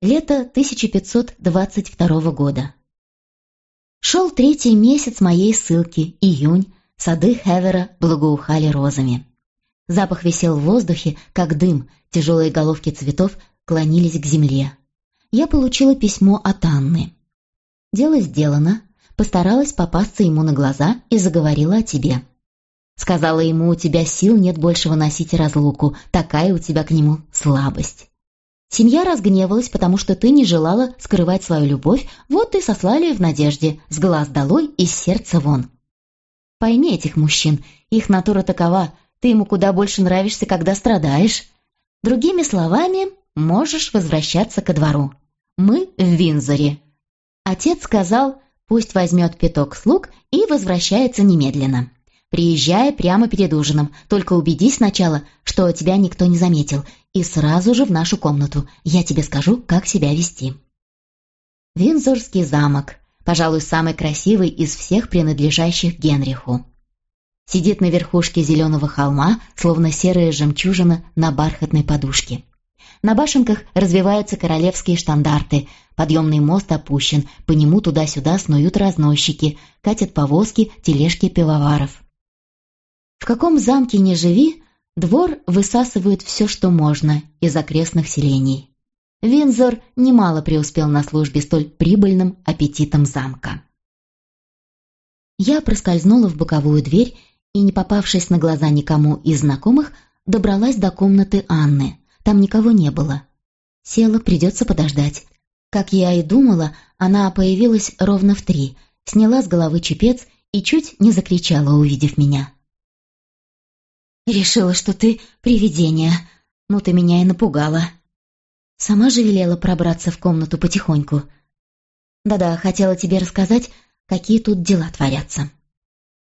Лето 1522 года. Шел третий месяц моей ссылки, июнь, сады Хевера благоухали розами. Запах висел в воздухе, как дым, тяжелые головки цветов клонились к земле. Я получила письмо от Анны. Дело сделано, постаралась попасться ему на глаза и заговорила о тебе. Сказала ему, у тебя сил нет больше выносить разлуку, такая у тебя к нему слабость. Семья разгневалась, потому что ты не желала скрывать свою любовь, вот и сослали в надежде, с глаз долой и с сердца вон. Пойми этих мужчин, их натура такова, ты ему куда больше нравишься, когда страдаешь. Другими словами, можешь возвращаться ко двору. Мы в Винзоре. Отец сказал, пусть возьмет пяток слуг и возвращается немедленно. Приезжай прямо перед ужином, только убедись сначала, что тебя никто не заметил, и сразу же в нашу комнату. Я тебе скажу, как себя вести. Винзорский замок, пожалуй, самый красивый из всех принадлежащих Генриху. Сидит на верхушке зеленого холма, словно серая жемчужина на бархатной подушке. На башенках развиваются королевские штандарты, подъемный мост опущен, по нему туда-сюда снуют разносчики, катят повозки, тележки пивоваров. В каком замке не живи, двор высасывает все, что можно из окрестных селений. Винзор немало преуспел на службе столь прибыльным аппетитом замка. Я проскользнула в боковую дверь и, не попавшись на глаза никому из знакомых, добралась до комнаты Анны. Там никого не было. Села, придется подождать. Как я и думала, она появилась ровно в три, сняла с головы чепец и чуть не закричала, увидев меня. «Решила, что ты привидение. Ну, ты меня и напугала». Сама же велела пробраться в комнату потихоньку. «Да-да, хотела тебе рассказать, какие тут дела творятся».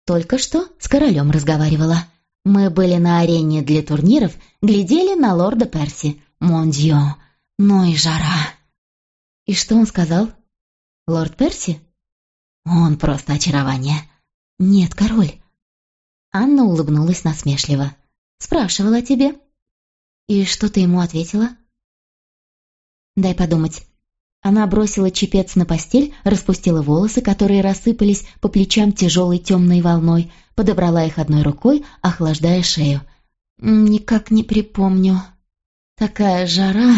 Только что с королем разговаривала. Мы были на арене для турниров, глядели на лорда Перси. Мондио, ну и жара. И что он сказал? Лорд Перси? Он просто очарование. Нет, король. Анна улыбнулась насмешливо. «Спрашивала о тебе». «И что ты ему ответила?» «Дай подумать». Она бросила чепец на постель, распустила волосы, которые рассыпались по плечам тяжелой темной волной, подобрала их одной рукой, охлаждая шею. «Никак не припомню. Такая жара...»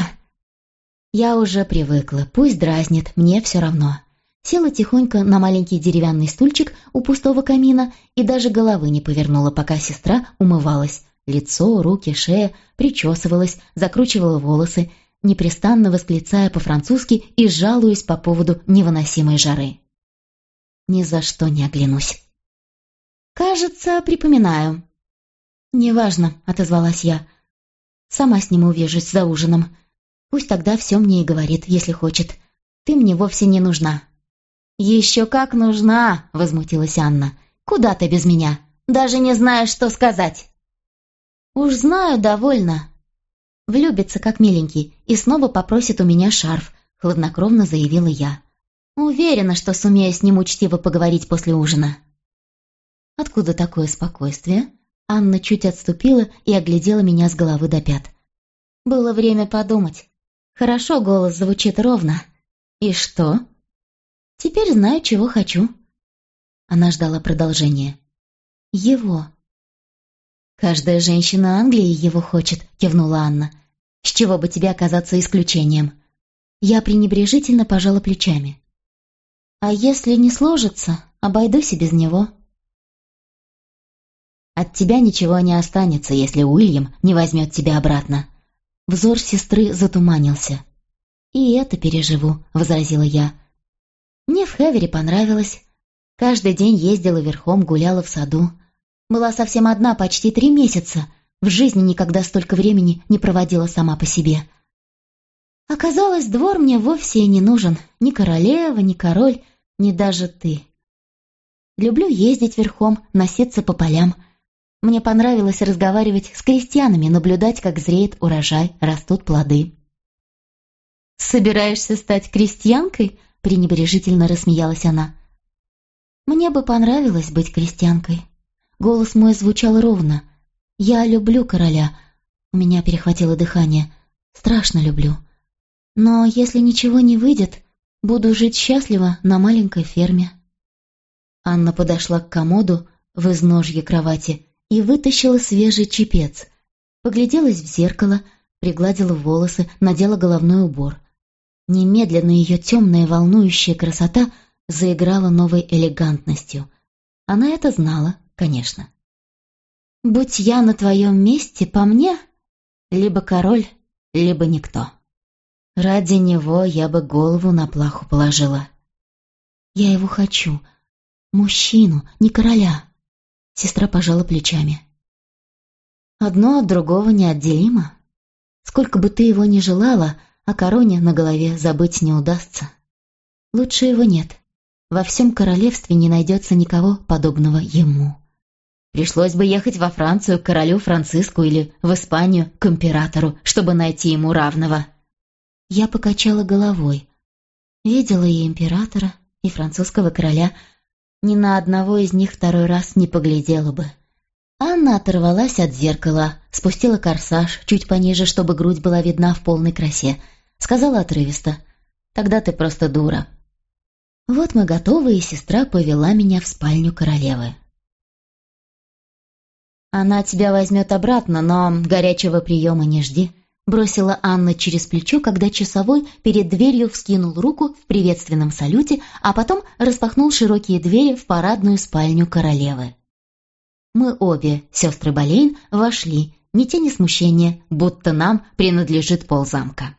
«Я уже привыкла, пусть дразнит, мне все равно» села тихонько на маленький деревянный стульчик у пустого камина и даже головы не повернула, пока сестра умывалась. Лицо, руки, шея, причесывалась, закручивала волосы, непрестанно восклицая по-французски и жалуясь по поводу невыносимой жары. Ни за что не оглянусь. «Кажется, припоминаю». «Неважно», — отозвалась я. «Сама с ним увижусь за ужином. Пусть тогда все мне и говорит, если хочет. Ты мне вовсе не нужна». «Еще как нужна!» — возмутилась Анна. «Куда ты без меня? Даже не знаешь, что сказать!» «Уж знаю, довольно!» Влюбится, как миленький, и снова попросит у меня шарф, хладнокровно заявила я. Уверена, что сумею с ним учтиво поговорить после ужина. Откуда такое спокойствие? Анна чуть отступила и оглядела меня с головы до пят. Было время подумать. Хорошо голос звучит ровно. И что? Теперь знаю, чего хочу». Она ждала продолжения. «Его». «Каждая женщина Англии его хочет», — кивнула Анна. «С чего бы тебе оказаться исключением?» Я пренебрежительно пожала плечами. «А если не сложится, обойдусь и без него». «От тебя ничего не останется, если Уильям не возьмет тебя обратно». Взор сестры затуманился. «И это переживу», — возразила я. Мне в Хевере понравилось. Каждый день ездила верхом, гуляла в саду. Была совсем одна почти три месяца. В жизни никогда столько времени не проводила сама по себе. Оказалось, двор мне вовсе и не нужен. Ни королева, ни король, ни даже ты. Люблю ездить верхом, носиться по полям. Мне понравилось разговаривать с крестьянами, наблюдать, как зреет урожай, растут плоды. «Собираешься стать крестьянкой?» Пренебрежительно рассмеялась она. «Мне бы понравилось быть крестьянкой. Голос мой звучал ровно. Я люблю короля. У меня перехватило дыхание. Страшно люблю. Но если ничего не выйдет, буду жить счастливо на маленькой ферме». Анна подошла к комоду в изножье кровати и вытащила свежий чепец. Погляделась в зеркало, пригладила волосы, надела головной убор. Немедленно ее темная волнующая красота заиграла новой элегантностью. Она это знала, конечно. «Будь я на твоем месте, по мне, либо король, либо никто. Ради него я бы голову на плаху положила. Я его хочу. Мужчину, не короля». Сестра пожала плечами. «Одно от другого неотделимо. Сколько бы ты его ни желала, о короне на голове забыть не удастся. Лучше его нет. Во всем королевстве не найдется никого подобного ему. Пришлось бы ехать во Францию к королю Франциску или в Испанию к императору, чтобы найти ему равного. Я покачала головой. Видела и императора, и французского короля. Ни на одного из них второй раз не поглядела бы. Анна оторвалась от зеркала, спустила корсаж чуть пониже, чтобы грудь была видна в полной красе — Сказала отрывисто. «Тогда ты просто дура». Вот мы готовы, и сестра повела меня в спальню королевы. «Она тебя возьмет обратно, но горячего приема не жди», бросила Анна через плечо, когда часовой перед дверью вскинул руку в приветственном салюте, а потом распахнул широкие двери в парадную спальню королевы. Мы обе, сестры Болейн, вошли, ни тени смущения, будто нам принадлежит ползамка.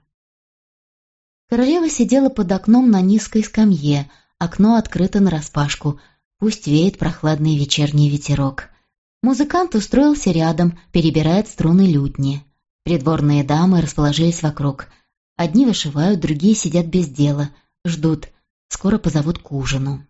Королева сидела под окном на низкой скамье, окно открыто нараспашку, пусть веет прохладный вечерний ветерок. Музыкант устроился рядом, перебирает струны лютни. Придворные дамы расположились вокруг. Одни вышивают, другие сидят без дела, ждут, скоро позовут к ужину.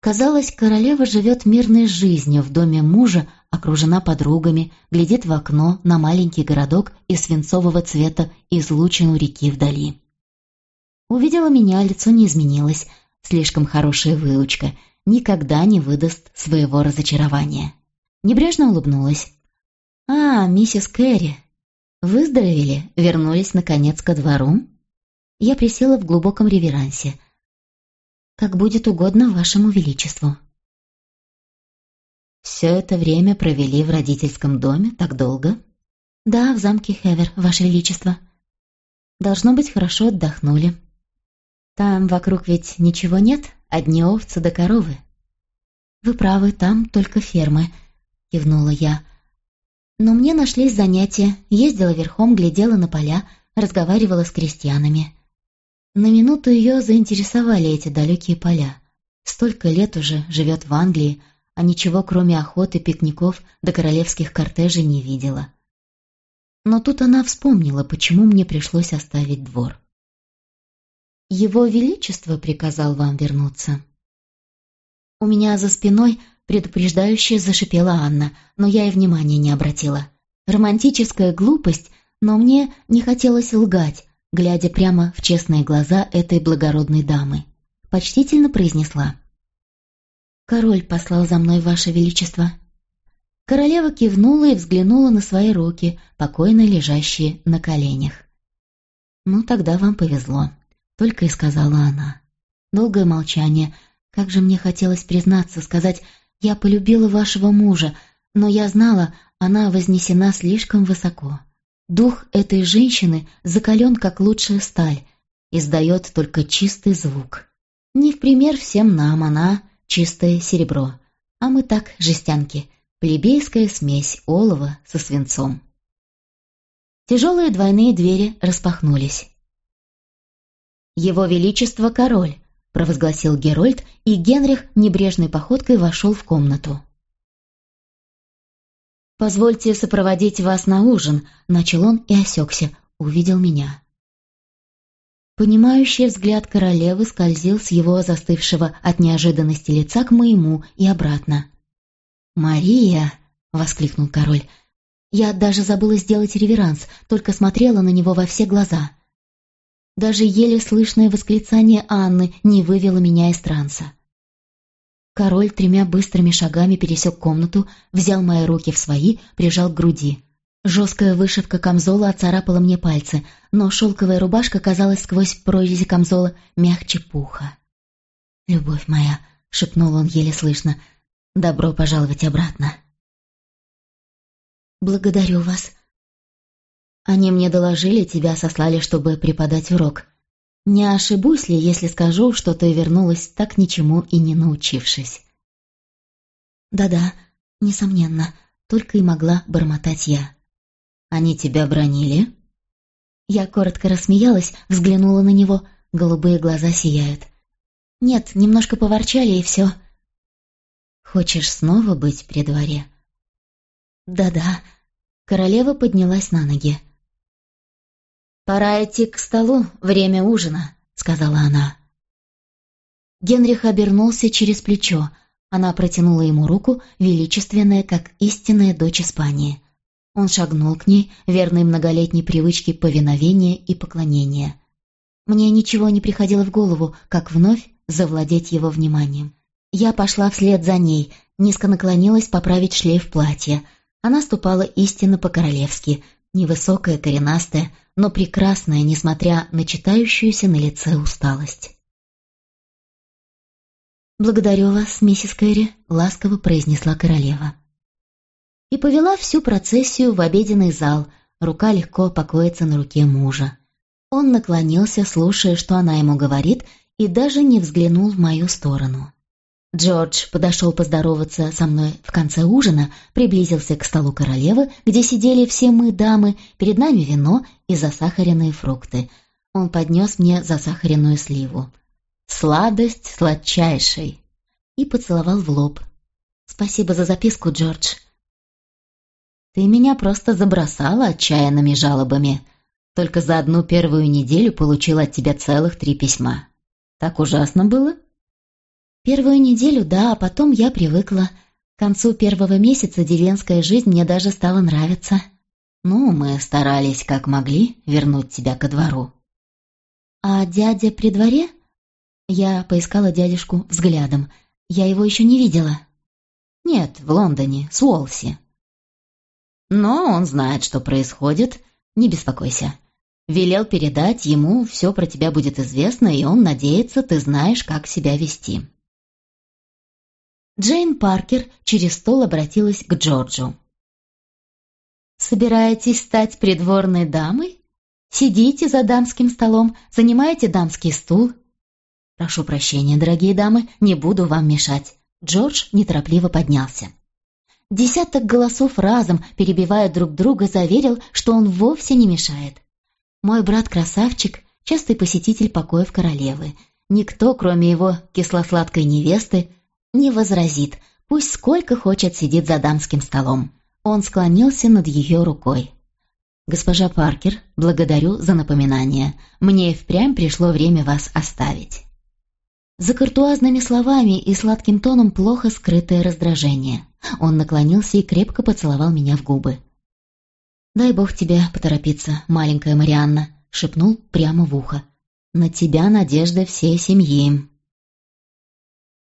Казалось, королева живет мирной жизнью в доме мужа, окружена подругами, глядит в окно на маленький городок из свинцового цвета излучину реки вдали. Увидела меня, лицо не изменилось, слишком хорошая выучка, никогда не выдаст своего разочарования. Небрежно улыбнулась. «А, миссис Кэрри, выздоровели, вернулись, наконец, ко двору?» Я присела в глубоком реверансе – как будет угодно вашему величеству». «Все это время провели в родительском доме так долго?» «Да, в замке Хевер, ваше величество». «Должно быть, хорошо отдохнули. Там вокруг ведь ничего нет, одни овцы да коровы». «Вы правы, там только фермы», — кивнула я. «Но мне нашлись занятия, ездила верхом, глядела на поля, разговаривала с крестьянами. На минуту ее заинтересовали эти далекие поля. Столько лет уже живет в Англии, а ничего кроме охоты, пикников до королевских кортежей не видела. Но тут она вспомнила, почему мне пришлось оставить двор. «Его Величество приказал вам вернуться». У меня за спиной предупреждающе зашипела Анна, но я и внимания не обратила. Романтическая глупость, но мне не хотелось лгать, глядя прямо в честные глаза этой благородной дамы. Почтительно произнесла. «Король послал за мной, Ваше Величество». Королева кивнула и взглянула на свои руки, покойно лежащие на коленях. «Ну, тогда вам повезло», — только и сказала она. Долгое молчание. Как же мне хотелось признаться, сказать «я полюбила вашего мужа», но я знала, она вознесена слишком высоко. Дух этой женщины закален, как лучшая сталь, издает только чистый звук. Не в пример всем нам она чистое серебро, а мы так, жестянки, плебейская смесь олова со свинцом. Тяжелые двойные двери распахнулись. «Его Величество король», — провозгласил Герольд, и Генрих небрежной походкой вошел в комнату. «Позвольте сопроводить вас на ужин», — начал он и осекся, увидел меня. Понимающий взгляд королевы скользил с его застывшего от неожиданности лица к моему и обратно. «Мария!» — воскликнул король. Я даже забыла сделать реверанс, только смотрела на него во все глаза. Даже еле слышное восклицание Анны не вывело меня из транса. Король тремя быстрыми шагами пересек комнату, взял мои руки в свои, прижал к груди. Жесткая вышивка камзола оцарапала мне пальцы, но шелковая рубашка казалась сквозь прорези камзола мягче пуха. «Любовь моя», — шепнул он еле слышно, — «добро пожаловать обратно». «Благодарю вас». «Они мне доложили, тебя сослали, чтобы преподать урок. Не ошибусь ли, если скажу, что ты вернулась так ничему и не научившись?» «Да-да, несомненно», — только и могла бормотать я. Они тебя бронили?» Я коротко рассмеялась, взглянула на него, голубые глаза сияют. «Нет, немножко поворчали и все». «Хочешь снова быть при дворе?» «Да-да». Королева поднялась на ноги. «Пора идти к столу, время ужина», — сказала она. Генрих обернулся через плечо. Она протянула ему руку, величественная, как истинная дочь Испании. Он шагнул к ней, верной многолетней привычке повиновения и поклонения. Мне ничего не приходило в голову, как вновь завладеть его вниманием. Я пошла вслед за ней, низко наклонилась поправить шлейф платья. Она ступала истинно по-королевски, невысокая, коренастая, но прекрасная, несмотря на читающуюся на лице усталость. «Благодарю вас, миссис Кэрри», — ласково произнесла королева и повела всю процессию в обеденный зал, рука легко покоится на руке мужа. Он наклонился, слушая, что она ему говорит, и даже не взглянул в мою сторону. Джордж подошел поздороваться со мной в конце ужина, приблизился к столу королевы, где сидели все мы, дамы, перед нами вино и засахаренные фрукты. Он поднес мне засахаренную сливу. «Сладость сладчайшей!» и поцеловал в лоб. «Спасибо за записку, Джордж. Ты меня просто забросала отчаянными жалобами. Только за одну первую неделю получила от тебя целых три письма. Так ужасно было? Первую неделю, да, а потом я привыкла. К концу первого месяца деревенская жизнь мне даже стала нравиться. Ну, мы старались как могли вернуть тебя ко двору. А дядя при дворе? Я поискала дядюшку взглядом. Я его еще не видела. Нет, в Лондоне, с Уолси. Но он знает, что происходит, не беспокойся. Велел передать ему, все про тебя будет известно, и он надеется, ты знаешь, как себя вести. Джейн Паркер через стол обратилась к Джорджу. «Собираетесь стать придворной дамой? Сидите за дамским столом, занимаете дамский стул?» «Прошу прощения, дорогие дамы, не буду вам мешать». Джордж неторопливо поднялся. Десяток голосов разом, перебивая друг друга, заверил, что он вовсе не мешает. Мой брат-красавчик — частый посетитель покоев королевы. Никто, кроме его кисло-сладкой невесты, не возразит, пусть сколько хочет сидит за дамским столом. Он склонился над ее рукой. «Госпожа Паркер, благодарю за напоминание. Мне впрямь пришло время вас оставить». За картуазными словами и сладким тоном плохо скрытое раздражение. Он наклонился и крепко поцеловал меня в губы. «Дай бог тебе поторопиться, маленькая Марианна», — шепнул прямо в ухо. «На тебя надежда всей семьи».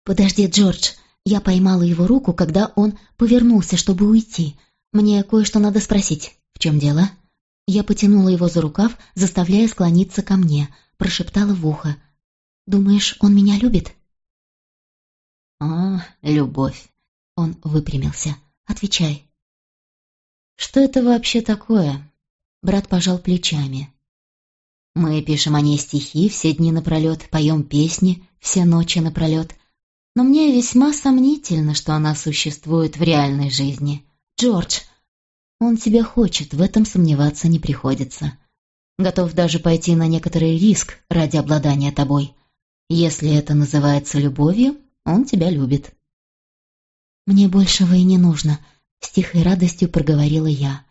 «Подожди, Джордж!» Я поймала его руку, когда он повернулся, чтобы уйти. «Мне кое-что надо спросить. В чем дело?» Я потянула его за рукав, заставляя склониться ко мне, прошептала в ухо. Думаешь, он меня любит?» «О, любовь!» Он выпрямился. «Отвечай». «Что это вообще такое?» Брат пожал плечами. «Мы пишем о ней стихи все дни напролет, поем песни все ночи напролет. Но мне весьма сомнительно, что она существует в реальной жизни. Джордж, он тебя хочет, в этом сомневаться не приходится. Готов даже пойти на некоторый риск ради обладания тобой. Если это называется любовью, он тебя любит». «Мне большего и не нужно», — с тихой радостью проговорила я.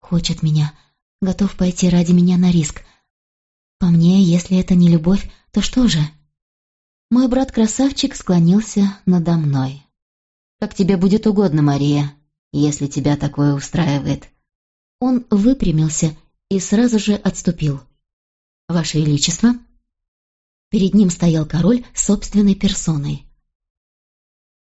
«Хочет меня, готов пойти ради меня на риск. По мне, если это не любовь, то что же?» Мой брат-красавчик склонился надо мной. «Как тебе будет угодно, Мария, если тебя такое устраивает». Он выпрямился и сразу же отступил. «Ваше Величество?» Перед ним стоял король собственной персоной.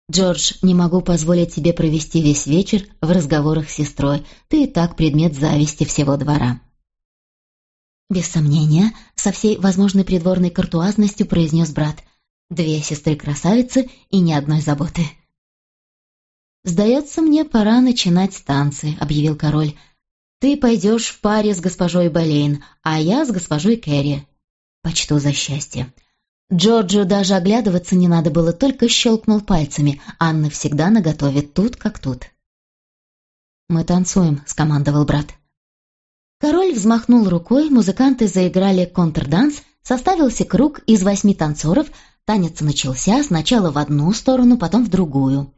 Джордж, не могу позволить тебе провести весь вечер в разговорах с сестрой. Ты и так предмет зависти всего двора». Без сомнения, со всей возможной придворной картуазностью произнес брат. «Две сестры-красавицы и ни одной заботы». «Сдается мне, пора начинать танцы», — объявил король. «Ты пойдешь в паре с госпожой Болейн, а я с госпожой Кэрри. Почту за счастье». Джорджу даже оглядываться не надо было, только щелкнул пальцами. Анна всегда наготове, тут как тут. «Мы танцуем», — скомандовал брат. Король взмахнул рукой, музыканты заиграли контрданс, составился круг из восьми танцоров, танец начался сначала в одну сторону, потом в другую.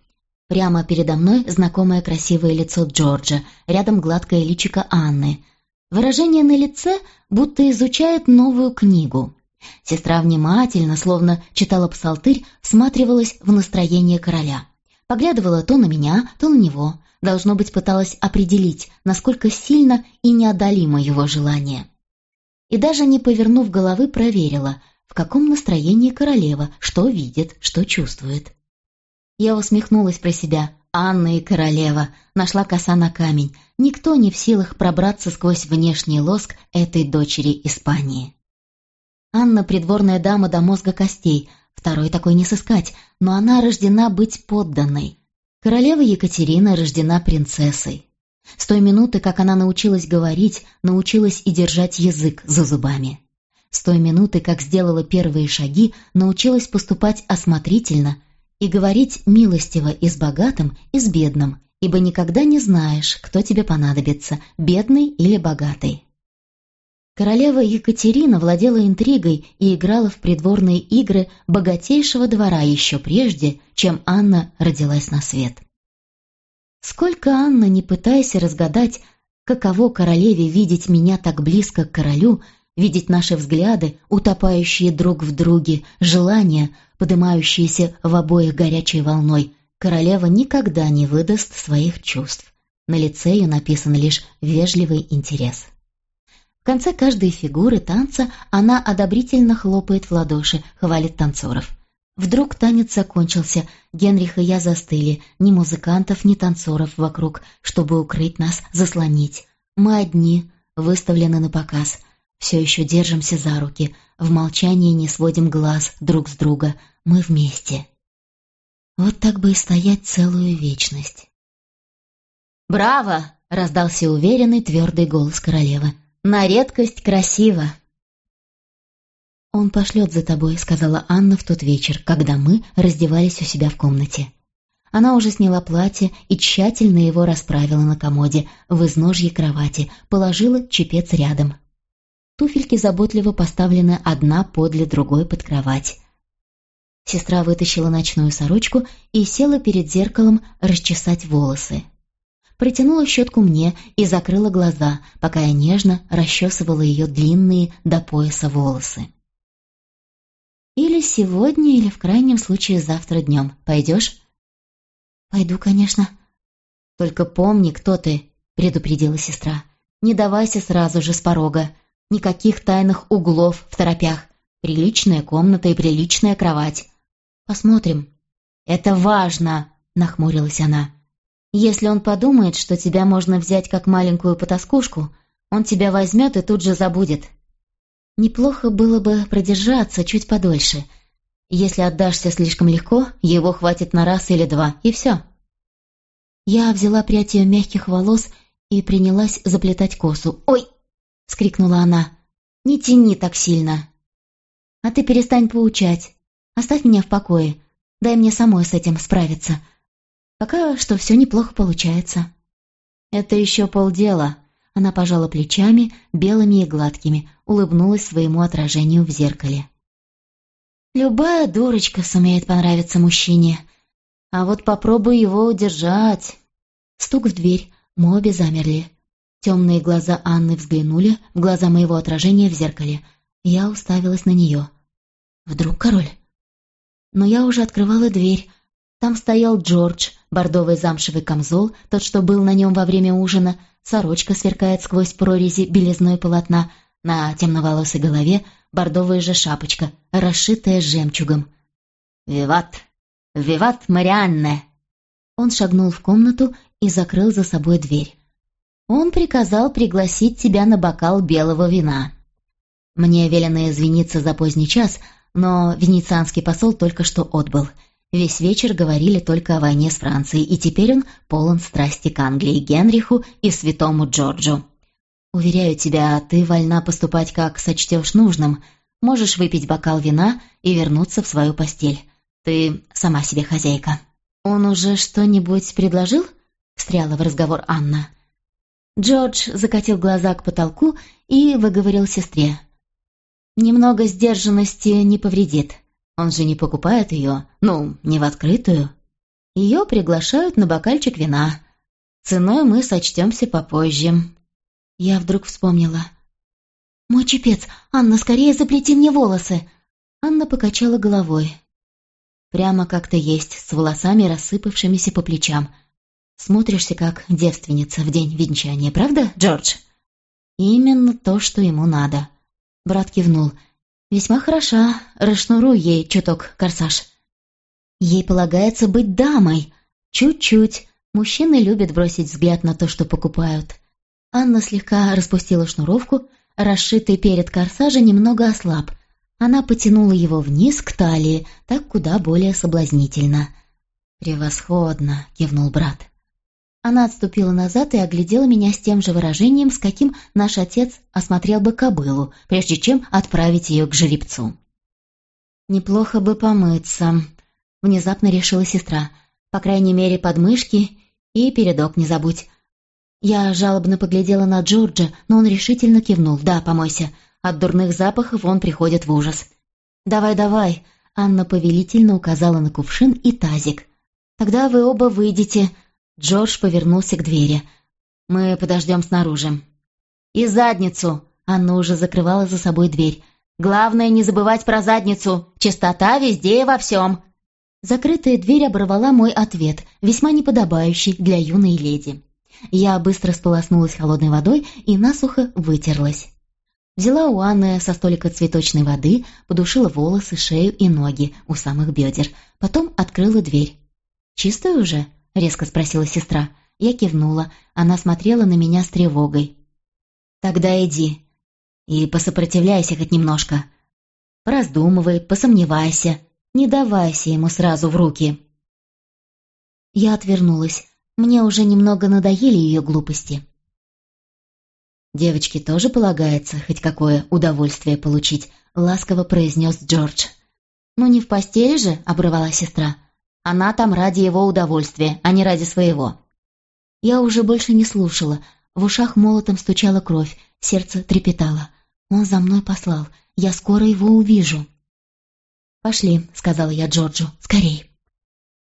Прямо передо мной знакомое красивое лицо Джорджа, рядом гладкое личико Анны. Выражение на лице будто изучает новую книгу. Сестра внимательно, словно читала псалтырь, всматривалась в настроение короля. Поглядывала то на меня, то на него. Должно быть, пыталась определить, насколько сильно и неодолимо его желание. И даже не повернув головы, проверила, в каком настроении королева, что видит, что чувствует. Я усмехнулась про себя. Анна и королева. Нашла коса на камень. Никто не в силах пробраться сквозь внешний лоск этой дочери Испании. Анна — придворная дама до мозга костей, второй такой не сыскать, но она рождена быть подданной. Королева Екатерина рождена принцессой. С той минуты, как она научилась говорить, научилась и держать язык за зубами. С той минуты, как сделала первые шаги, научилась поступать осмотрительно и говорить милостиво и с богатым, и с бедным, ибо никогда не знаешь, кто тебе понадобится, бедный или богатый. Королева Екатерина владела интригой и играла в придворные игры богатейшего двора еще прежде, чем Анна родилась на свет. Сколько Анна, не пытаясь разгадать, каково королеве видеть меня так близко к королю, видеть наши взгляды, утопающие друг в друге, желания, поднимающиеся в обоих горячей волной, королева никогда не выдаст своих чувств. На лице ее написан лишь вежливый интерес. В конце каждой фигуры танца она одобрительно хлопает в ладоши, хвалит танцоров. Вдруг танец закончился, Генрих и я застыли, ни музыкантов, ни танцоров вокруг, чтобы укрыть нас, заслонить. Мы одни, выставлены на показ. Все еще держимся за руки, в молчании не сводим глаз друг с друга. Мы вместе. Вот так бы и стоять целую вечность. «Браво!» — раздался уверенный, твердый голос королевы на редкость красиво». «Он пошлет за тобой», — сказала Анна в тот вечер, когда мы раздевались у себя в комнате. Она уже сняла платье и тщательно его расправила на комоде, в изножье кровати, положила чепец рядом. Туфельки заботливо поставлены одна подле другой под кровать. Сестра вытащила ночную сорочку и села перед зеркалом расчесать волосы протянула щетку мне и закрыла глаза, пока я нежно расчесывала ее длинные до пояса волосы. «Или сегодня, или в крайнем случае завтра днем. Пойдешь?» «Пойду, конечно». «Только помни, кто ты», — предупредила сестра. «Не давайся сразу же с порога. Никаких тайных углов в торопях. Приличная комната и приличная кровать. Посмотрим». «Это важно», — нахмурилась она. Если он подумает, что тебя можно взять как маленькую потаскушку, он тебя возьмет и тут же забудет. Неплохо было бы продержаться чуть подольше. Если отдашься слишком легко, его хватит на раз или два, и все. Я взяла прядь ее мягких волос и принялась заплетать косу. «Ой!» — скрикнула она. «Не тяни так сильно!» «А ты перестань поучать. Оставь меня в покое. Дай мне самой с этим справиться. Пока что все неплохо получается». «Это еще полдела». Она пожала плечами, белыми и гладкими, улыбнулась своему отражению в зеркале. «Любая дурочка сумеет понравиться мужчине. А вот попробуй его удержать». Стук в дверь, мы обе замерли. Темные глаза Анны взглянули в глаза моего отражения в зеркале. Я уставилась на нее. «Вдруг король?» Но я уже открывала дверь. Там стоял Джордж, бордовый замшевый камзол, тот, что был на нем во время ужина, сорочка сверкает сквозь прорези белизной полотна, на темноволосой голове бордовая же шапочка, расшитая жемчугом. «Виват! «Виват Марианне!» Он шагнул в комнату и закрыл за собой дверь. «Он приказал пригласить тебя на бокал белого вина. Мне велено извиниться за поздний час, но венецианский посол только что отбыл. Весь вечер говорили только о войне с Францией, и теперь он полон страсти к Англии, Генриху и святому Джорджу. Уверяю тебя, ты вольна поступать, как сочтешь нужным. Можешь выпить бокал вина и вернуться в свою постель. Ты сама себе хозяйка». «Он уже что-нибудь предложил?» — встряла в разговор Анна. Джордж закатил глаза к потолку и выговорил сестре. «Немного сдержанности не повредит. Он же не покупает ее, ну, не в открытую. Ее приглашают на бокальчик вина. Ценой мы сочтемся попозже». Я вдруг вспомнила. «Мой чепец! Анна, скорее заплети мне волосы!» Анна покачала головой. Прямо как то есть, с волосами, рассыпавшимися по плечам. Смотришься как девственница в день венчания, правда, Джордж? Именно то, что ему надо. Брат кивнул. Весьма хороша, расшнуруй ей чуток корсаж. Ей полагается быть дамой. Чуть-чуть. Мужчины любят бросить взгляд на то, что покупают. Анна слегка распустила шнуровку, расшитый перед корсажа немного ослаб, она потянула его вниз к талии, так куда более соблазнительно. «Превосходно!» — кивнул брат. Она отступила назад и оглядела меня с тем же выражением, с каким наш отец осмотрел бы кобылу, прежде чем отправить ее к жеребцу. «Неплохо бы помыться», — внезапно решила сестра. «По крайней мере, подмышки и передок не забудь». Я жалобно поглядела на Джорджа, но он решительно кивнул. «Да, помойся. От дурных запахов он приходит в ужас. «Давай, давай!» — Анна повелительно указала на кувшин и тазик. «Тогда вы оба выйдете». Джордж повернулся к двери. «Мы подождем снаружи». «И задницу!» — Анна уже закрывала за собой дверь. «Главное не забывать про задницу. Чистота везде и во всем». Закрытая дверь оборвала мой ответ, весьма неподобающий для юной леди. Я быстро сполоснулась холодной водой и насухо вытерлась. Взяла у Анны со столика цветочной воды, подушила волосы, шею и ноги у самых бедер. Потом открыла дверь. «Чистая уже?» — резко спросила сестра. Я кивнула. Она смотрела на меня с тревогой. «Тогда иди. И посопротивляйся хоть немножко. Раздумывай, посомневайся. Не давайся ему сразу в руки». Я отвернулась. Мне уже немного надоели ее глупости. «Девочке тоже полагается хоть какое удовольствие получить», — ласково произнес Джордж. «Ну не в постели же», — обрывала сестра. «Она там ради его удовольствия, а не ради своего». Я уже больше не слушала. В ушах молотом стучала кровь, сердце трепетало. Он за мной послал. Я скоро его увижу. «Пошли», — сказала я Джорджу, — «скорей».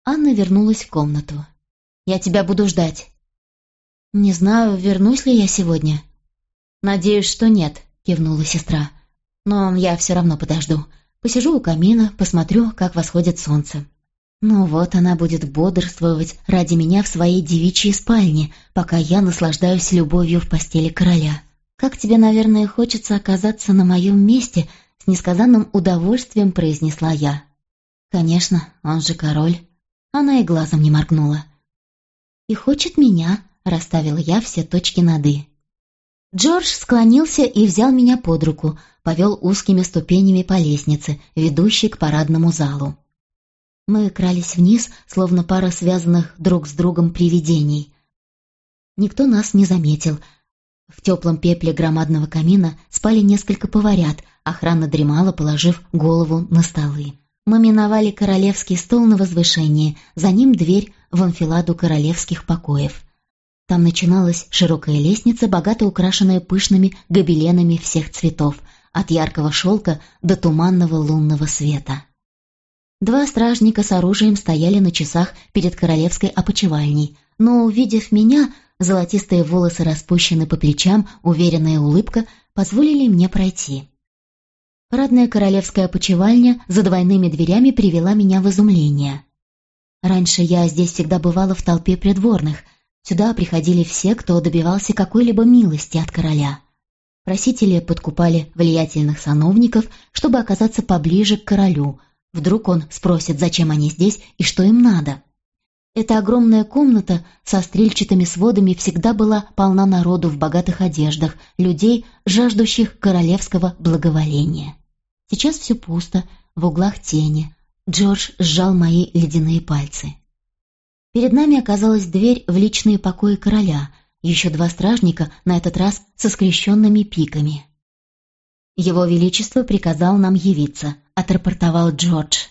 Анна вернулась в комнату. «Я тебя буду ждать». «Не знаю, вернусь ли я сегодня», «Надеюсь, что нет», — кивнула сестра. «Но я все равно подожду. Посижу у камина, посмотрю, как восходит солнце». Ну вот она будет бодрствовать ради меня в своей девичьей спальне, пока я наслаждаюсь любовью в постели короля. Как тебе, наверное, хочется оказаться на моем месте, с несказанным удовольствием произнесла я. Конечно, он же король. Она и глазом не моргнула. И хочет меня, расставила я все точки над «и». Джордж склонился и взял меня под руку, повел узкими ступенями по лестнице, ведущей к парадному залу. Мы крались вниз, словно пара связанных друг с другом привидений. Никто нас не заметил. В теплом пепле громадного камина спали несколько поварят, охрана дремала, положив голову на столы. Мы миновали королевский стол на возвышении, за ним дверь в анфиладу королевских покоев. Там начиналась широкая лестница, богато украшенная пышными гобеленами всех цветов, от яркого шелка до туманного лунного света. Два стражника с оружием стояли на часах перед королевской опочивальней, но, увидев меня, золотистые волосы распущены по плечам, уверенная улыбка позволили мне пройти. Парадная королевская опочивальня за двойными дверями привела меня в изумление. Раньше я здесь всегда бывала в толпе придворных — Сюда приходили все, кто добивался какой-либо милости от короля. Просители подкупали влиятельных сановников, чтобы оказаться поближе к королю. Вдруг он спросит, зачем они здесь и что им надо. Эта огромная комната со стрельчатыми сводами всегда была полна народу в богатых одеждах, людей, жаждущих королевского благоволения. Сейчас все пусто, в углах тени. Джордж сжал мои ледяные пальцы. Перед нами оказалась дверь в личные покои короля, еще два стражника, на этот раз со скрещенными пиками. «Его Величество приказал нам явиться», — отрапортовал Джордж.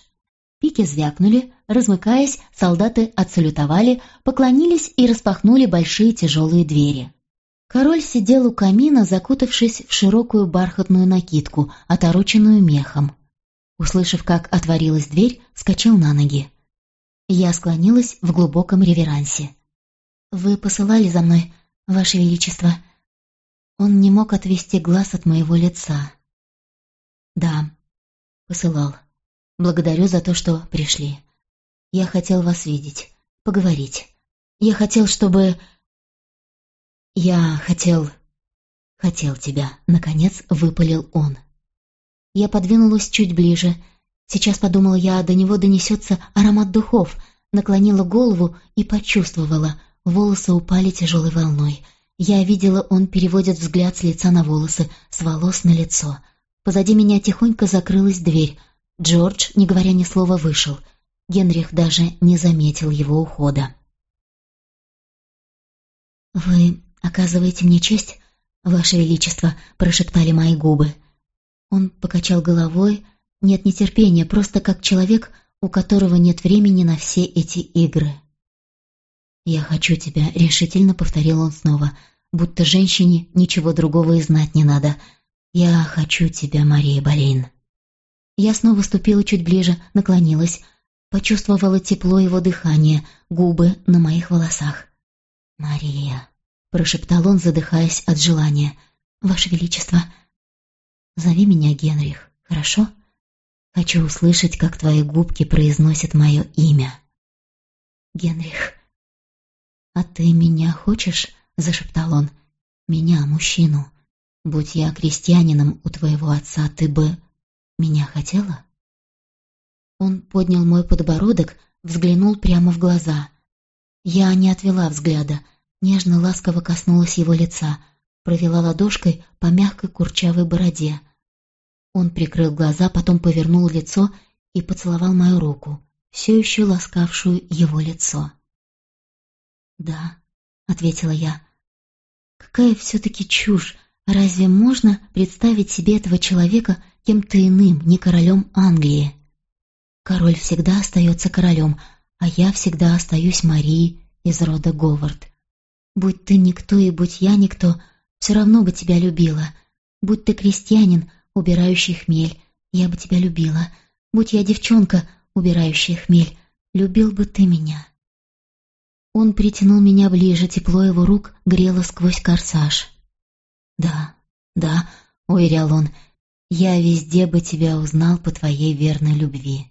Пики звякнули, размыкаясь, солдаты отсалютовали, поклонились и распахнули большие тяжелые двери. Король сидел у камина, закутавшись в широкую бархатную накидку, отороченную мехом. Услышав, как отворилась дверь, скачал на ноги. Я склонилась в глубоком реверансе. «Вы посылали за мной, Ваше Величество?» Он не мог отвести глаз от моего лица. «Да, посылал. Благодарю за то, что пришли. Я хотел вас видеть, поговорить. Я хотел, чтобы... Я хотел... Хотел тебя», — наконец выпалил он. Я подвинулась чуть ближе. Сейчас подумала я, до него донесется аромат духов, наклонила голову и почувствовала. Волосы упали тяжелой волной. Я видела, он переводит взгляд с лица на волосы, с волос на лицо — Позади меня тихонько закрылась дверь. Джордж, не говоря ни слова, вышел. Генрих даже не заметил его ухода. «Вы оказываете мне честь, Ваше Величество», — прошептали мои губы. Он покачал головой. Нет нетерпения, просто как человек, у которого нет времени на все эти игры. «Я хочу тебя», — решительно повторил он снова, будто женщине ничего другого и знать не надо — «Я хочу тебя, Мария Болейн». Я снова ступила чуть ближе, наклонилась, почувствовала тепло его дыхания, губы на моих волосах. «Мария», — прошептал он, задыхаясь от желания, — «Ваше Величество, зови меня Генрих, хорошо? Хочу услышать, как твои губки произносят мое имя». «Генрих». «А ты меня хочешь?» — зашептал он. «Меня, мужчину». Будь я крестьянином у твоего отца, ты бы меня хотела?» Он поднял мой подбородок, взглянул прямо в глаза. Я не отвела взгляда, нежно-ласково коснулась его лица, провела ладошкой по мягкой курчавой бороде. Он прикрыл глаза, потом повернул лицо и поцеловал мою руку, все еще ласкавшую его лицо. «Да», — ответила я, — «какая все-таки чушь Разве можно представить себе этого человека кем-то иным, не королем Англии? Король всегда остается королем, а я всегда остаюсь Марией из рода Говард. Будь ты никто и будь я никто, все равно бы тебя любила. Будь ты крестьянин, убирающий хмель, я бы тебя любила. Будь я девчонка, убирающая хмель, любил бы ты меня. Он притянул меня ближе, тепло его рук грело сквозь корсаж. «Да, да», — уверял он, — «я везде бы тебя узнал по твоей верной любви.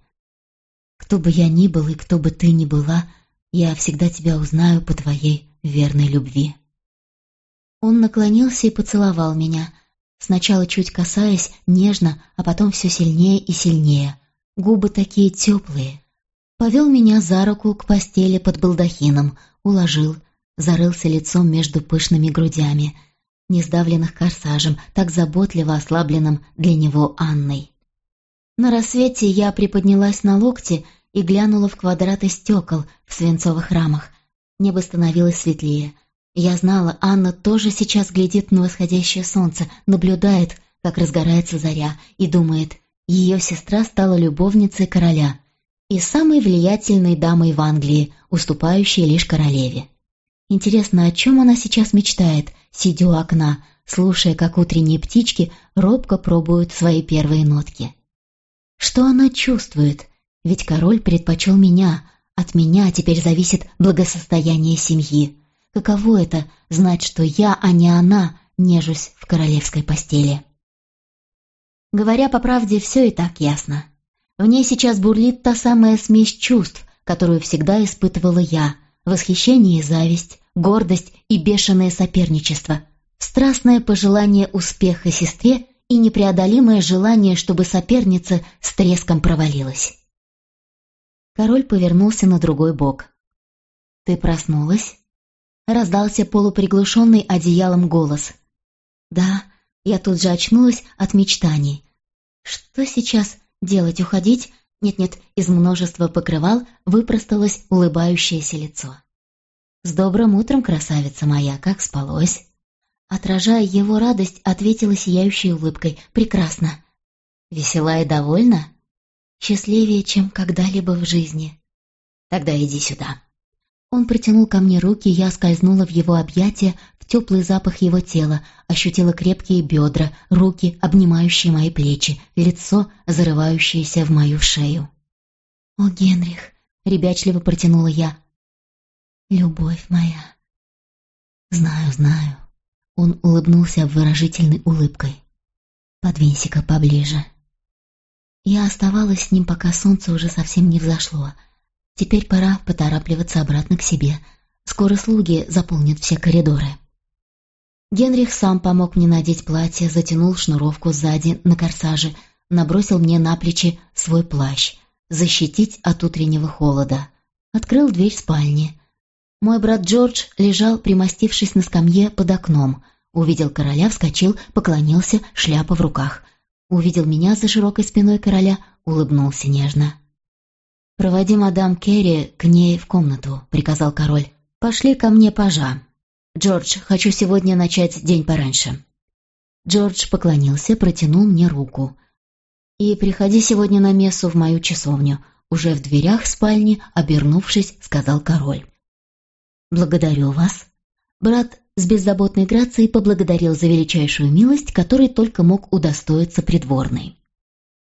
Кто бы я ни был и кто бы ты ни была, я всегда тебя узнаю по твоей верной любви». Он наклонился и поцеловал меня, сначала чуть касаясь, нежно, а потом все сильнее и сильнее. Губы такие теплые. Повел меня за руку к постели под балдахином, уложил, зарылся лицом между пышными грудями — не сдавленных корсажем, так заботливо ослабленным для него Анной. На рассвете я приподнялась на локте и глянула в квадраты стекол в свинцовых рамах. Небо становилось светлее. Я знала, Анна тоже сейчас глядит на восходящее солнце, наблюдает, как разгорается заря, и думает, ее сестра стала любовницей короля и самой влиятельной дамой в Англии, уступающей лишь королеве. Интересно, о чем она сейчас мечтает, сидя у окна, слушая, как утренние птички робко пробуют свои первые нотки? Что она чувствует? Ведь король предпочел меня, от меня теперь зависит благосостояние семьи. Каково это — знать, что я, а не она, нежусь в королевской постели? Говоря по правде, все и так ясно. В ней сейчас бурлит та самая смесь чувств, которую всегда испытывала я — восхищение и зависть, гордость и бешеное соперничество, страстное пожелание успеха сестре и непреодолимое желание, чтобы соперница с треском провалилась. Король повернулся на другой бок. «Ты проснулась?» Раздался полуприглушенный одеялом голос. «Да», я тут же очнулась от мечтаний. Что сейчас делать, уходить? Нет-нет, из множества покрывал выпросталось улыбающееся лицо. «С добрым утром, красавица моя, как спалось?» Отражая его радость, ответила сияющей улыбкой. «Прекрасно». «Весела и довольна?» «Счастливее, чем когда-либо в жизни». «Тогда иди сюда». Он протянул ко мне руки, я скользнула в его объятия, теплый запах его тела, ощутила крепкие бедра, руки, обнимающие мои плечи, лицо, зарывающееся в мою шею. «О, Генрих!» — ребячливо протянула я. «Любовь моя!» «Знаю, знаю». Он улыбнулся обворожительной улыбкой. «Подвинься-ка поближе». Я оставалась с ним, пока солнце уже совсем не взошло. Теперь пора поторапливаться обратно к себе. Скоро слуги заполнят все коридоры. Генрих сам помог мне надеть платье, затянул шнуровку сзади на корсаже, набросил мне на плечи свой плащ, защитить от утреннего холода. Открыл дверь спальни. Мой брат Джордж лежал, примостившись на скамье под окном. Увидел короля, вскочил, поклонился, шляпа в руках. Увидел меня за широкой спиной короля, улыбнулся нежно. «Проводи мадам Керри к ней в комнату», — приказал король. «Пошли ко мне пажа. Джордж, хочу сегодня начать день пораньше». Джордж поклонился, протянул мне руку. «И приходи сегодня на мессу в мою часовню», — уже в дверях спальни, обернувшись, сказал король. «Благодарю вас». Брат с беззаботной грацией поблагодарил за величайшую милость, которой только мог удостоиться придворный.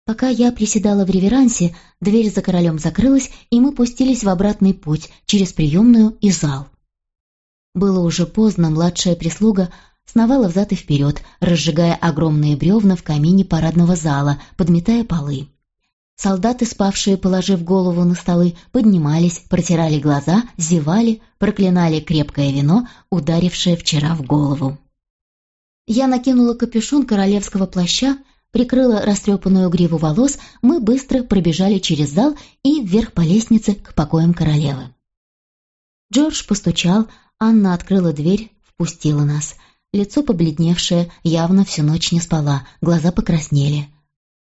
Пока я приседала в реверансе, дверь за королем закрылась, и мы пустились в обратный путь через приемную и зал. Было уже поздно, младшая прислуга сновала взад и вперед, разжигая огромные бревна в камине парадного зала, подметая полы. Солдаты, спавшие, положив голову на столы, поднимались, протирали глаза, зевали, проклинали крепкое вино, ударившее вчера в голову. Я накинула капюшон королевского плаща, прикрыла растрепанную гриву волос, мы быстро пробежали через зал и вверх по лестнице к покоям королевы. Джордж постучал, Анна открыла дверь, впустила нас. Лицо побледневшее, явно всю ночь не спала, глаза покраснели.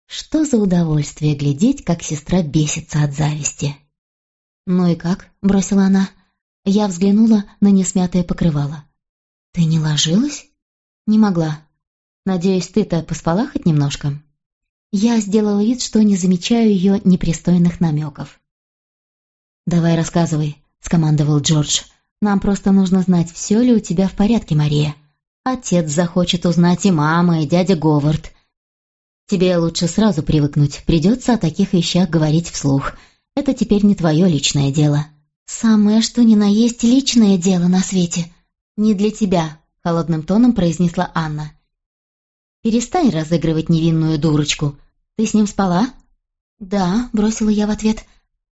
Что за удовольствие глядеть, как сестра бесится от зависти. «Ну и как?» — бросила она. Я взглянула на несмятое покрывало. «Ты не ложилась?» «Не могла. Надеюсь, ты-то поспала хоть немножко?» Я сделала вид, что не замечаю ее непристойных намеков. «Давай рассказывай», — скомандовал Джордж. «Нам просто нужно знать, все ли у тебя в порядке, Мария. Отец захочет узнать и мама, и дядя Говард. Тебе лучше сразу привыкнуть, придется о таких вещах говорить вслух. Это теперь не твое личное дело». «Самое что ни на есть личное дело на свете. Не для тебя», — холодным тоном произнесла Анна. «Перестань разыгрывать невинную дурочку. Ты с ним спала?» «Да», — бросила я в ответ.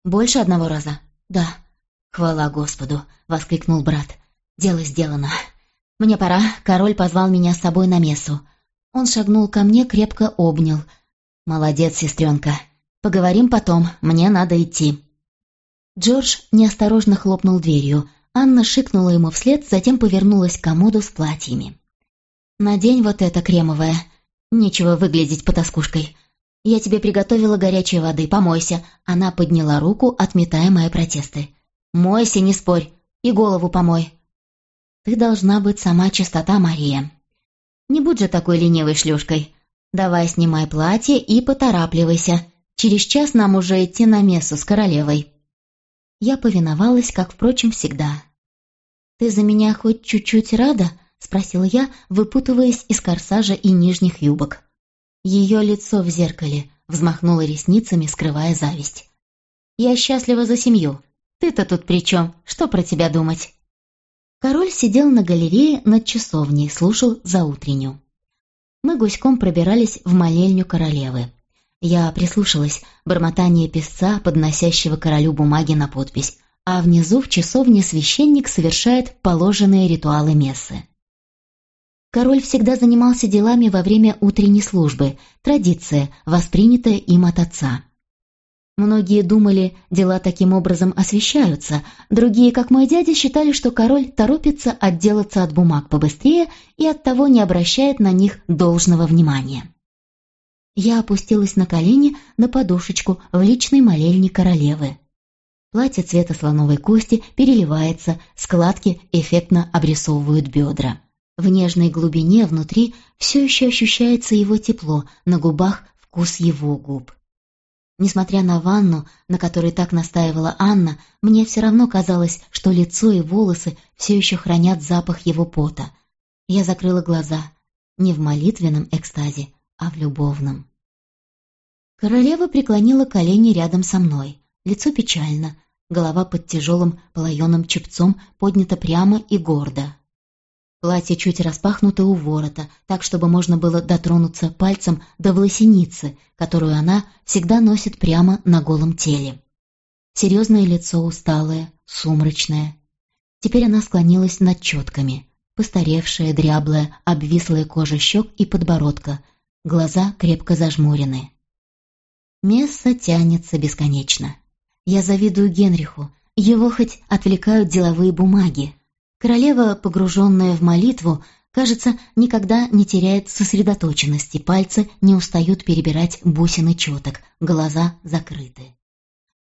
«Больше одного раза?» «Да». «Хвала Господу!» — воскликнул брат. «Дело сделано. Мне пора. Король позвал меня с собой на мессу. Он шагнул ко мне, крепко обнял. «Молодец, сестренка. Поговорим потом, мне надо идти». Джордж неосторожно хлопнул дверью. Анна шикнула ему вслед, затем повернулась к комоду с платьями. «Надень вот это кремовое. Нечего выглядеть потаскушкой. Я тебе приготовила горячей воды, помойся». Она подняла руку, отметая мои протесты. «Мойся, не спорь, и голову помой». «Ты должна быть сама чистота, Мария. Не будь же такой ленивой шлюшкой. Давай снимай платье и поторапливайся. Через час нам уже идти на мессу с королевой». Я повиновалась, как, впрочем, всегда. «Ты за меня хоть чуть-чуть рада?» — спросила я, выпутываясь из корсажа и нижних юбок. Ее лицо в зеркале взмахнуло ресницами, скрывая зависть. «Я счастлива за семью. Ты-то тут при чем? Что про тебя думать?» Король сидел на галерее над часовней, слушал заутренню. Мы гуськом пробирались в молельню королевы. Я прислушалась, бормотание песца, подносящего королю бумаги на подпись, а внизу в часовне священник совершает положенные ритуалы мессы. Король всегда занимался делами во время утренней службы, традиция, воспринятая им от отца. Многие думали, дела таким образом освещаются, другие, как мой дядя, считали, что король торопится отделаться от бумаг побыстрее и оттого не обращает на них должного внимания. Я опустилась на колени на подушечку в личной молельне королевы. Платье цвета слоновой кости переливается, складки эффектно обрисовывают бедра. В нежной глубине внутри все еще ощущается его тепло, на губах вкус его губ. Несмотря на ванну, на которой так настаивала Анна, мне все равно казалось, что лицо и волосы все еще хранят запах его пота. Я закрыла глаза. Не в молитвенном экстазе, а в любовном. Королева преклонила колени рядом со мной. Лицо печально, голова под тяжелым полоеным чепцом поднята прямо и гордо. Платье чуть распахнуто у ворота, так, чтобы можно было дотронуться пальцем до волосеницы, которую она всегда носит прямо на голом теле. Серьезное лицо усталое, сумрачное. Теперь она склонилась над четками. Постаревшая, дряблая, обвислая кожа щек и подбородка. Глаза крепко зажмурены. Месса тянется бесконечно. Я завидую Генриху. Его хоть отвлекают деловые бумаги, Королева, погруженная в молитву, кажется, никогда не теряет сосредоточенности, пальцы не устают перебирать бусины четок, глаза закрыты.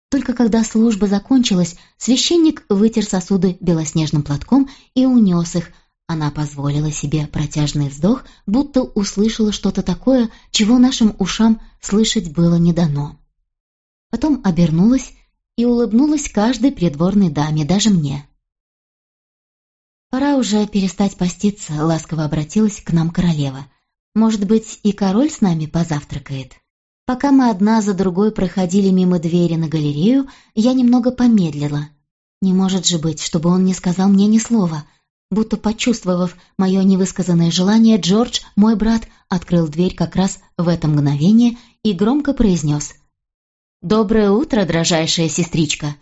Только когда служба закончилась, священник вытер сосуды белоснежным платком и унес их. Она позволила себе протяжный вздох, будто услышала что-то такое, чего нашим ушам слышать было не дано. Потом обернулась и улыбнулась каждой придворной даме, даже мне. «Пора уже перестать поститься», — ласково обратилась к нам королева. «Может быть, и король с нами позавтракает?» Пока мы одна за другой проходили мимо двери на галерею, я немного помедлила. Не может же быть, чтобы он не сказал мне ни слова. Будто почувствовав мое невысказанное желание, Джордж, мой брат, открыл дверь как раз в это мгновение и громко произнес «Доброе утро, дрожайшая сестричка!»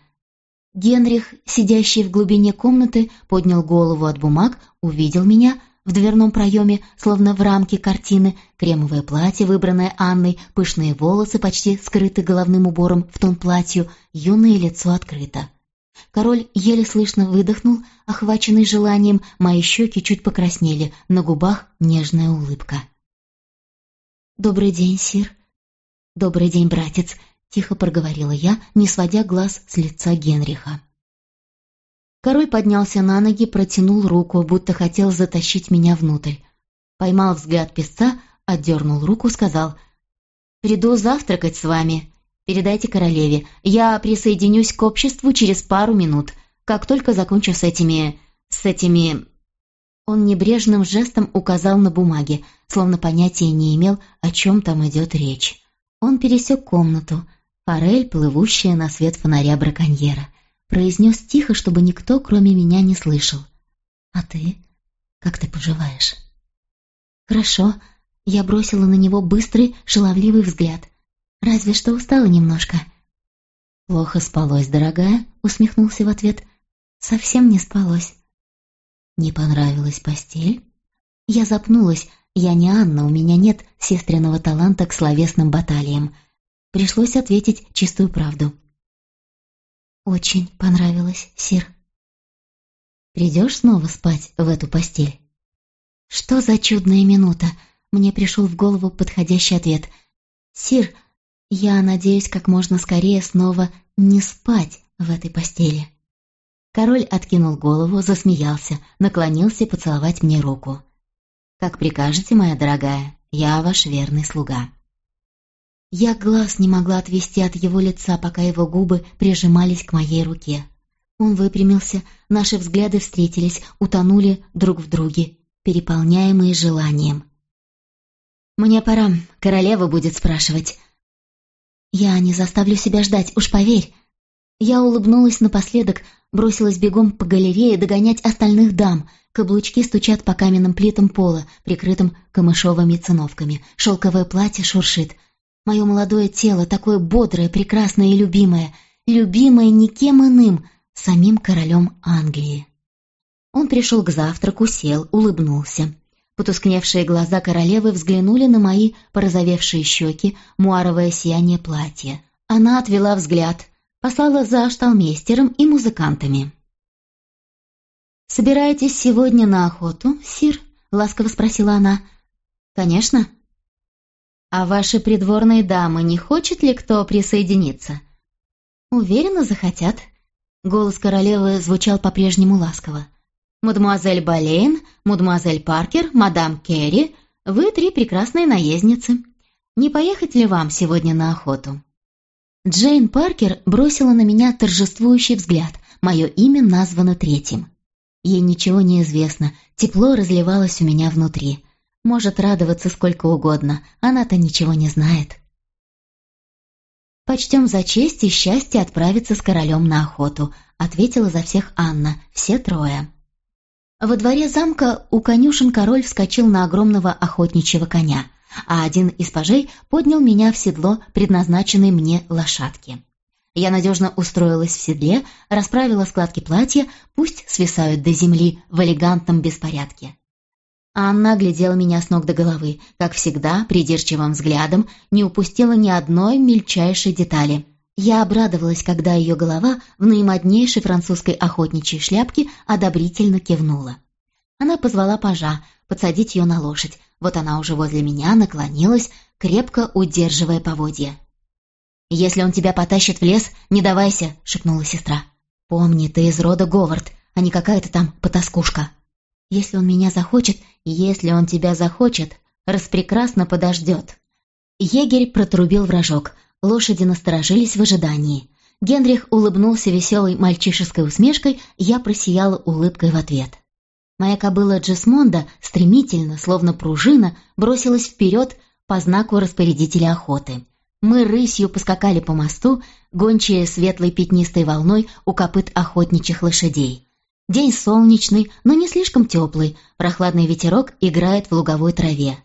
Генрих, сидящий в глубине комнаты, поднял голову от бумаг, увидел меня в дверном проеме, словно в рамке картины, кремовое платье, выбранное Анной, пышные волосы, почти скрыты головным убором в тон платью, юное лицо открыто. Король еле слышно выдохнул, охваченный желанием, мои щеки чуть покраснели, на губах нежная улыбка. «Добрый день, сир». «Добрый день, братец», тихо проговорила я, не сводя глаз с лица Генриха. Король поднялся на ноги, протянул руку, будто хотел затащить меня внутрь. Поймал взгляд песца, отдернул руку, сказал «Приду завтракать с вами. Передайте королеве. Я присоединюсь к обществу через пару минут, как только закончу с этими... с этими...» Он небрежным жестом указал на бумаге, словно понятия не имел, о чем там идет речь. Он пересек комнату, форель, плывущая на свет фонаря браконьера. Произнес тихо, чтобы никто, кроме меня, не слышал. «А ты? Как ты поживаешь?» «Хорошо». Я бросила на него быстрый, шаловливый взгляд. «Разве что устала немножко». «Плохо спалось, дорогая?» — усмехнулся в ответ. «Совсем не спалось». «Не понравилась постель?» Я запнулась. Я не Анна, у меня нет сестренного таланта к словесным баталиям. Пришлось ответить чистую правду. «Очень понравилось, Сир». «Придешь снова спать в эту постель?» «Что за чудная минута?» Мне пришел в голову подходящий ответ. «Сир, я надеюсь как можно скорее снова не спать в этой постели». Король откинул голову, засмеялся, наклонился поцеловать мне руку. «Как прикажете, моя дорогая, я ваш верный слуга». Я глаз не могла отвести от его лица, пока его губы прижимались к моей руке. Он выпрямился, наши взгляды встретились, утонули друг в друге, переполняемые желанием. «Мне пора, королева будет спрашивать». «Я не заставлю себя ждать, уж поверь». Я улыбнулась напоследок, бросилась бегом по галерее догонять остальных дам. Каблучки стучат по каменным плитам пола, прикрытым камышовыми циновками. Шелковое платье шуршит — Мое молодое тело, такое бодрое, прекрасное и любимое, любимое никем иным, самим королем Англии. Он пришел к завтраку, сел, улыбнулся. Потускневшие глаза королевы взглянули на мои порозовевшие щеки, муаровое сияние платья. Она отвела взгляд, послала за шталмейстером и музыкантами. «Собираетесь сегодня на охоту, сир?» — ласково спросила она. «Конечно». «А ваши придворные дамы не хочет ли кто присоединиться?» «Уверенно захотят». Голос королевы звучал по-прежнему ласково. «Мадемуазель Болейн, мадемуазель Паркер, мадам Керри, вы три прекрасные наездницы. Не поехать ли вам сегодня на охоту?» Джейн Паркер бросила на меня торжествующий взгляд. Мое имя названо третьим. Ей ничего не известно, тепло разливалось у меня внутри. Может радоваться сколько угодно, она-то ничего не знает. «Почтем за честь и счастье отправиться с королем на охоту», ответила за всех Анна, все трое. Во дворе замка у конюшен король вскочил на огромного охотничьего коня, а один из пажей поднял меня в седло, предназначенной мне лошадки. Я надежно устроилась в седле, расправила складки платья, пусть свисают до земли в элегантном беспорядке. Анна глядела меня с ног до головы, как всегда, придирчивым взглядом, не упустила ни одной мельчайшей детали. Я обрадовалась, когда ее голова в наимоднейшей французской охотничьей шляпке одобрительно кивнула. Она позвала пажа, подсадить ее на лошадь. Вот она уже возле меня наклонилась, крепко удерживая поводья. «Если он тебя потащит в лес, не давайся», — шепнула сестра. «Помни, ты из рода Говард, а не какая-то там потаскушка. Если он меня захочет, если он тебя захочет, распрекрасно подождет». Егерь протрубил вражок, Лошади насторожились в ожидании. Генрих улыбнулся веселой мальчишеской усмешкой, я просияла улыбкой в ответ. Моя кобыла Джесмонда стремительно, словно пружина, бросилась вперед по знаку распорядителя охоты. Мы рысью поскакали по мосту, гончие светлой пятнистой волной у копыт охотничьих лошадей. День солнечный, но не слишком теплый, прохладный ветерок играет в луговой траве.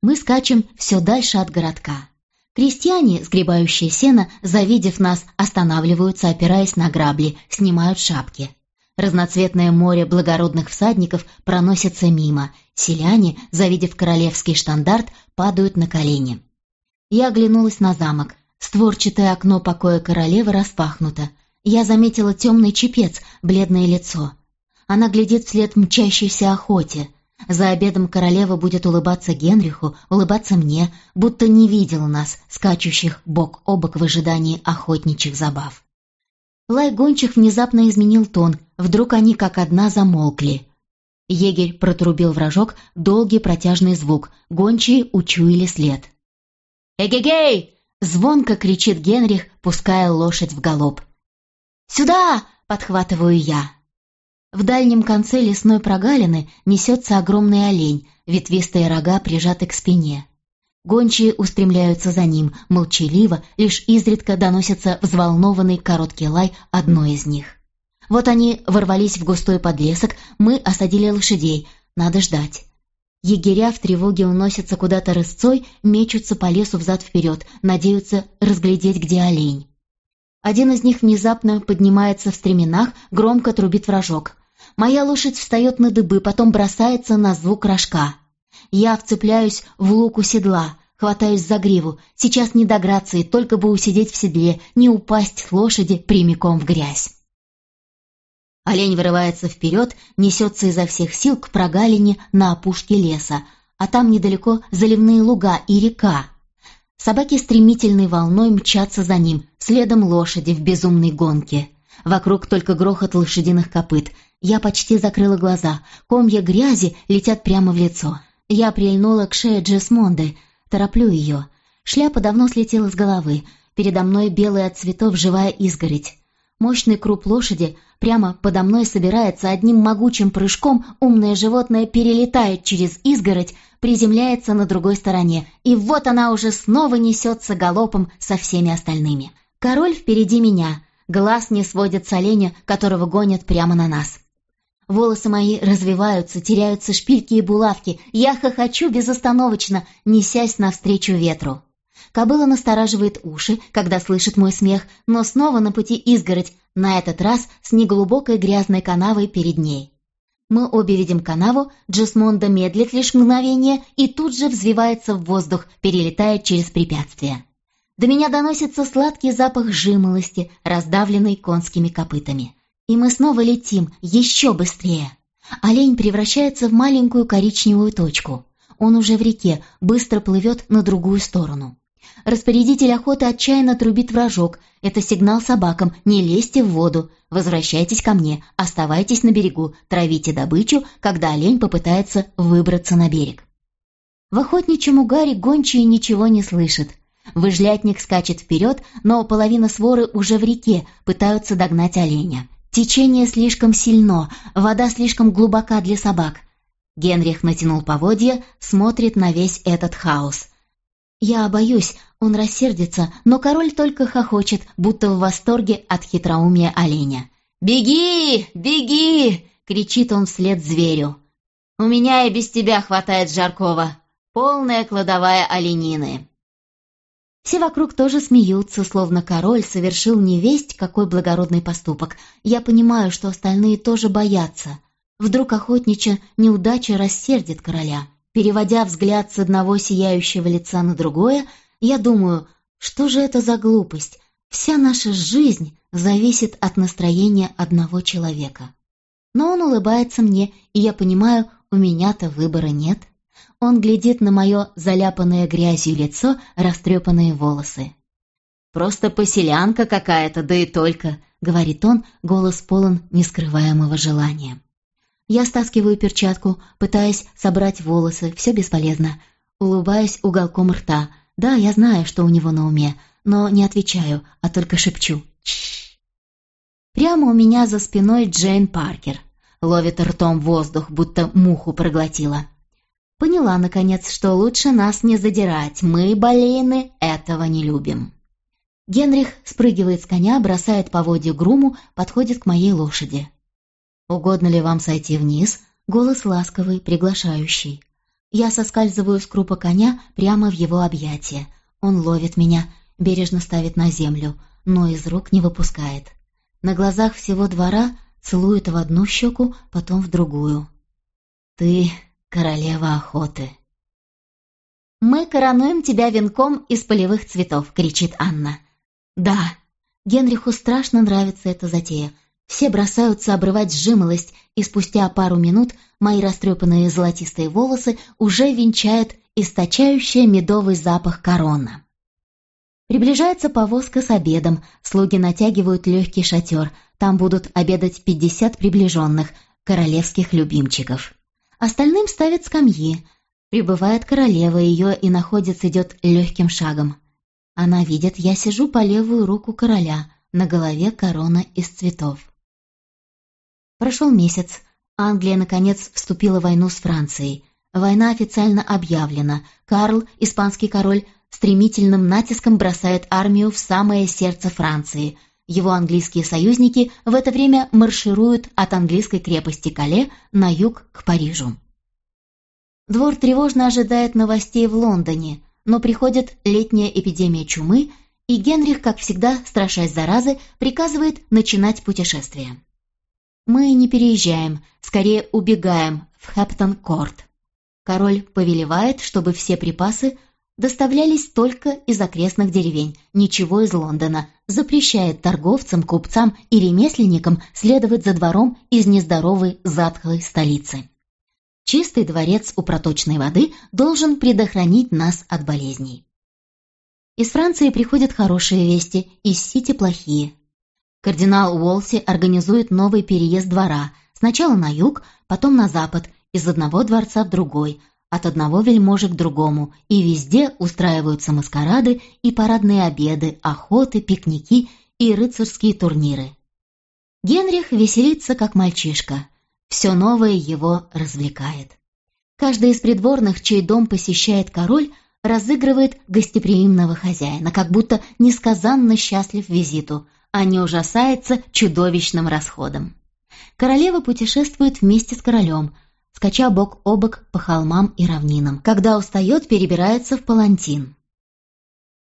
Мы скачем все дальше от городка. Крестьяне, сгребающие сено, завидев нас, останавливаются, опираясь на грабли, снимают шапки. Разноцветное море благородных всадников проносится мимо. Селяне, завидев королевский штандарт, падают на колени. Я оглянулась на замок. Створчатое окно покоя королевы распахнуто. Я заметила темный чепец, бледное лицо. Она глядит вслед мчащейся охоте. За обедом королева будет улыбаться Генриху, улыбаться мне, будто не видела нас, скачущих бок о бок в ожидании охотничьих забав. Лай гончих внезапно изменил тон, вдруг они как одна замолкли. Егерь протрубил вражок долгий протяжный звук, гончие учуяли след. «Эгегей!» — звонко кричит Генрих, пуская лошадь в галоп. «Сюда!» — подхватываю я. В дальнем конце лесной прогалины несется огромный олень, ветвистые рога прижаты к спине. Гончие устремляются за ним, молчаливо, лишь изредка доносится взволнованный короткий лай одной из них. Вот они ворвались в густой подлесок, мы осадили лошадей, надо ждать. Егеря в тревоге уносятся куда-то рысцой, мечутся по лесу взад-вперед, надеются разглядеть, где олень. Один из них внезапно поднимается в стременах, громко трубит вражок. Моя лошадь встает на дыбы, потом бросается на звук рожка. Я вцепляюсь в луку седла, хватаюсь за гриву. Сейчас не до грации, только бы усидеть в седле, не упасть лошади прямиком в грязь. Олень вырывается вперед, несется изо всех сил к прогалине на опушке леса, а там недалеко заливные луга и река. Собаки стремительной волной мчатся за ним, следом лошади в безумной гонке. Вокруг только грохот лошадиных копыт. Я почти закрыла глаза. Комья грязи летят прямо в лицо. Я прильнула к шее Джесмонды. Тороплю ее. Шляпа давно слетела с головы. Передо мной белая от цветов живая изгородь. Мощный круп лошади прямо подо мной собирается одним могучим прыжком, умное животное перелетает через изгородь, приземляется на другой стороне, и вот она уже снова несется галопом со всеми остальными. Король впереди меня, глаз не сводит с оленя, которого гонят прямо на нас. Волосы мои развиваются, теряются шпильки и булавки. Я хохочу безостановочно, несясь навстречу ветру. Кобыла настораживает уши, когда слышит мой смех, но снова на пути изгородь, на этот раз с неглубокой грязной канавой перед ней. Мы обе видим канаву, Джесмонда медлит лишь мгновение и тут же взвивается в воздух, перелетая через препятствие. До меня доносится сладкий запах жимолости, раздавленный конскими копытами. И мы снова летим еще быстрее. Олень превращается в маленькую коричневую точку. Он уже в реке, быстро плывет на другую сторону. Распорядитель охоты отчаянно трубит вражок. Это сигнал собакам «Не лезьте в воду! Возвращайтесь ко мне, оставайтесь на берегу, травите добычу, когда олень попытается выбраться на берег». В охотничьем угаре гончие ничего не слышат. Выжлятник скачет вперед, но половина своры уже в реке, пытаются догнать оленя. Течение слишком сильно, вода слишком глубока для собак. Генрих натянул поводья, смотрит на весь этот хаос. Я боюсь, он рассердится, но король только хохочет, будто в восторге от хитроумия оленя. «Беги! Беги!» — кричит он вслед зверю. «У меня и без тебя хватает жаркого. Полная кладовая оленины». Все вокруг тоже смеются, словно король совершил невесть какой благородный поступок. Я понимаю, что остальные тоже боятся. Вдруг охотничья неудача рассердит короля. Переводя взгляд с одного сияющего лица на другое, я думаю, что же это за глупость? Вся наша жизнь зависит от настроения одного человека. Но он улыбается мне, и я понимаю, у меня-то выбора нет. Он глядит на мое заляпанное грязью лицо, растрепанные волосы. «Просто поселянка какая-то, да и только», — говорит он, голос полон нескрываемого желания. Я стаскиваю перчатку, пытаясь собрать волосы, все бесполезно. Улыбаюсь уголком рта. Да, я знаю, что у него на уме, но не отвечаю, а только шепчу. Чш. Прямо у меня за спиной Джейн Паркер. Ловит ртом воздух, будто муху проглотила. Поняла, наконец, что лучше нас не задирать. Мы, болейны, этого не любим. Генрих спрыгивает с коня, бросает поводья груму, подходит к моей лошади. «Угодно ли вам сойти вниз?» Голос ласковый, приглашающий. Я соскальзываю с крупа коня прямо в его объятия. Он ловит меня, бережно ставит на землю, но из рук не выпускает. На глазах всего двора целует в одну щеку, потом в другую. «Ты королева охоты». «Мы коронуем тебя венком из полевых цветов», — кричит Анна. «Да». Генриху страшно нравится эта затея — все бросаются обрывать жимолость, и спустя пару минут мои растрепанные золотистые волосы уже венчают источающая медовый запах корона. Приближается повозка с обедом, слуги натягивают легкий шатер, там будут обедать пятьдесят приближенных, королевских любимчиков. Остальным ставят скамьи. Прибывает королева, ее и находится идет легким шагом. Она видит, я сижу по левую руку короля, на голове корона из цветов. Прошел месяц. Англия, наконец, вступила в войну с Францией. Война официально объявлена. Карл, испанский король, стремительным натиском бросает армию в самое сердце Франции. Его английские союзники в это время маршируют от английской крепости Кале на юг к Парижу. Двор тревожно ожидает новостей в Лондоне, но приходит летняя эпидемия чумы, и Генрих, как всегда, страшась заразы, приказывает начинать путешествие. Мы не переезжаем, скорее убегаем в Хэмптон-Корт. Король повелевает, чтобы все припасы доставлялись только из окрестных деревень, ничего из Лондона, запрещает торговцам, купцам и ремесленникам следовать за двором из нездоровой затхлой столицы. Чистый дворец у проточной воды должен предохранить нас от болезней. Из Франции приходят хорошие вести, из Сити плохие. Кардинал Уолси организует новый переезд двора, сначала на юг, потом на запад, из одного дворца в другой, от одного вельможи к другому, и везде устраиваются маскарады и парадные обеды, охоты, пикники и рыцарские турниры. Генрих веселится, как мальчишка. Все новое его развлекает. Каждый из придворных, чей дом посещает король, разыгрывает гостеприимного хозяина, как будто несказанно счастлив визиту, а не ужасается чудовищным расходом. Королева путешествует вместе с королем, скача бок о бок по холмам и равнинам. Когда устает, перебирается в палантин.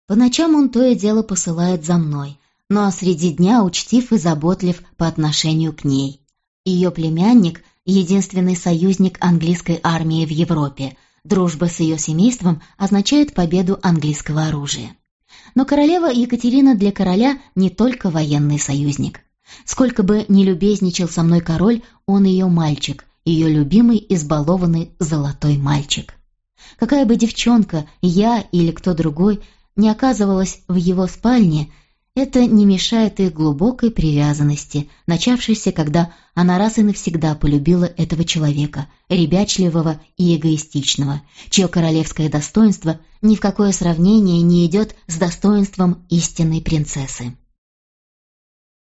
По ночам он то и дело посылает за мной, но среди дня учтив и заботлив по отношению к ней. Ее племянник — единственный союзник английской армии в Европе. Дружба с ее семейством означает победу английского оружия. Но королева Екатерина для короля не только военный союзник. Сколько бы ни любезничал со мной король, он ее мальчик, ее любимый избалованный золотой мальчик. Какая бы девчонка, я или кто другой, не оказывалась в его спальне, это не мешает их глубокой привязанности, начавшейся, когда она раз и навсегда полюбила этого человека, ребячливого и эгоистичного, чье королевское достоинство ни в какое сравнение не идет с достоинством истинной принцессы.